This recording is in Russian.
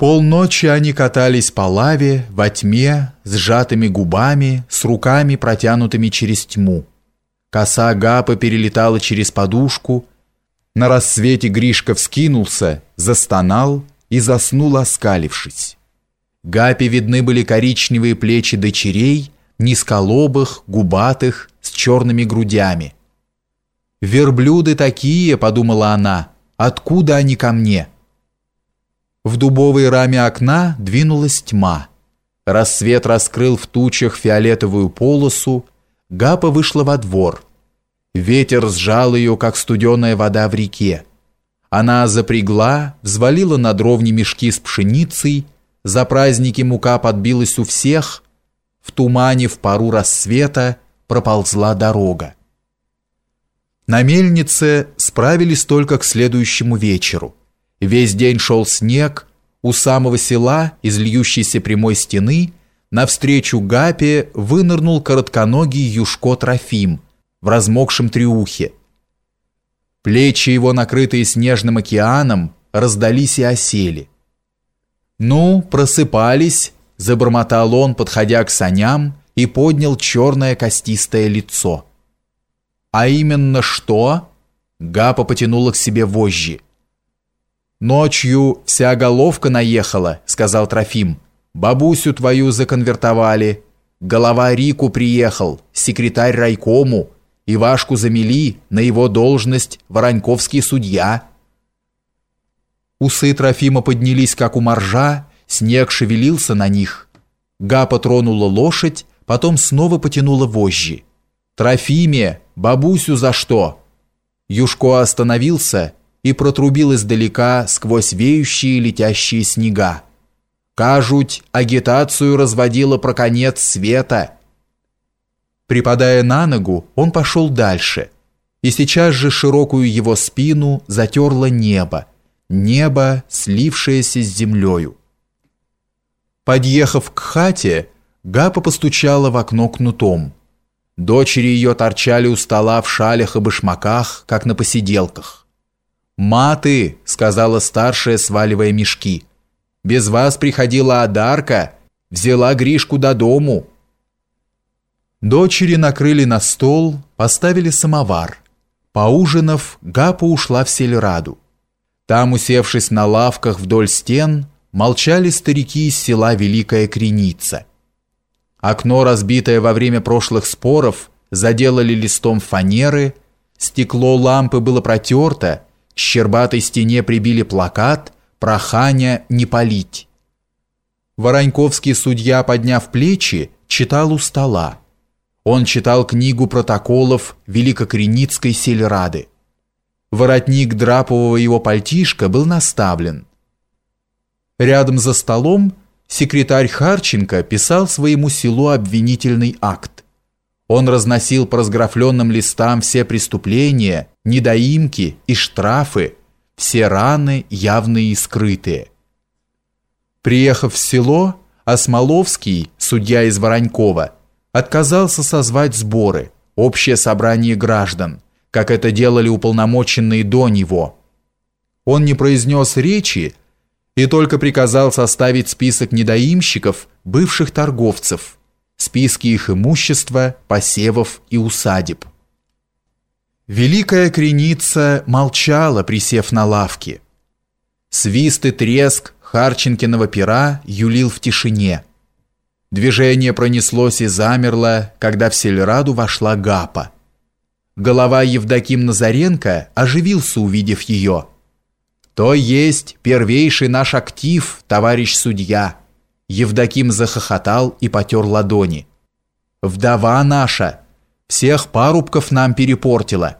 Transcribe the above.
Полночи они катались по лаве, во тьме, с сжатыми губами, с руками, протянутыми через тьму. Коса Гапа перелетала через подушку. На рассвете Гришка вскинулся, застонал и заснул, оскалившись. Гапе видны были коричневые плечи дочерей, низколобых, губатых, с черными грудями. «Верблюды такие», — подумала она, — «откуда они ко мне?» В дубовой раме окна двинулась тьма. Рассвет раскрыл в тучах фиолетовую полосу, Гапа вышла во двор. Ветер сжал ее, как студеная вода в реке. Она запрягла, взвалила на дровни мешки с пшеницей, за праздники мука подбилась у всех, в тумане в пару рассвета проползла дорога. На мельнице справились только к следующему вечеру. Весь день шел снег, у самого села, из прямой стены, навстречу Гапе вынырнул коротконогий Юшко Трофим в размокшем триухе. Плечи его, накрытые снежным океаном, раздались и осели. «Ну, просыпались», — забормотал он, подходя к саням, и поднял черное костистое лицо. «А именно что?» Гапа потянула к себе вожжи. «Ночью вся головка наехала», — сказал Трофим. «Бабусю твою законвертовали. Голова Рику приехал, секретарь райкому. Ивашку замели на его должность вороньковский судья». Усы Трофима поднялись, как у моржа, снег шевелился на них. Гапа тронула лошадь, потом снова потянула вожжи. «Трофиме, бабусю за что?» Юшко остановился и протрубил издалека сквозь веющие летящие снега. Кажуть, агитацию разводила про конец света. Припадая на ногу, он пошел дальше, и сейчас же широкую его спину затерло небо, небо, слившееся с землею. Подъехав к хате, Гапа постучала в окно кнутом. Дочери ее торчали у стола в шалях и башмаках, как на посиделках. «Маты», — сказала старшая, сваливая мешки. «Без вас приходила Адарка, взяла Гришку до дому». Дочери накрыли на стол, поставили самовар. Поужинав, Гапа ушла в сельраду. Там, усевшись на лавках вдоль стен, молчали старики из села Великая Креница. Окно, разбитое во время прошлых споров, заделали листом фанеры, стекло лампы было протерто, щербатой стене прибили плакат «Проханя не палить». Вороньковский судья, подняв плечи, читал у стола. Он читал книгу протоколов Великокреницкой сельрады. Воротник драпового его пальтишка был наставлен. Рядом за столом секретарь Харченко писал своему селу обвинительный акт. Он разносил по разграфленным листам все преступления, недоимки и штрафы, все раны явные и скрытые. Приехав в село, Осмоловский, судья из Воронькова, отказался созвать сборы, общее собрание граждан, как это делали уполномоченные до него. Он не произнес речи и только приказал составить список недоимщиков, бывших торговцев, списки их имущества, посевов и усадеб. Великая креница молчала, присев на лавке. Свист и треск Харченкиного пера юлил в тишине. Движение пронеслось и замерло, когда в сельраду вошла Гапа. Голова Евдоким Назаренко оживился, увидев ее. «То есть первейший наш актив, товарищ судья!» Евдоким захохотал и потер ладони. «Вдова наша! Всех парубков нам перепортила!»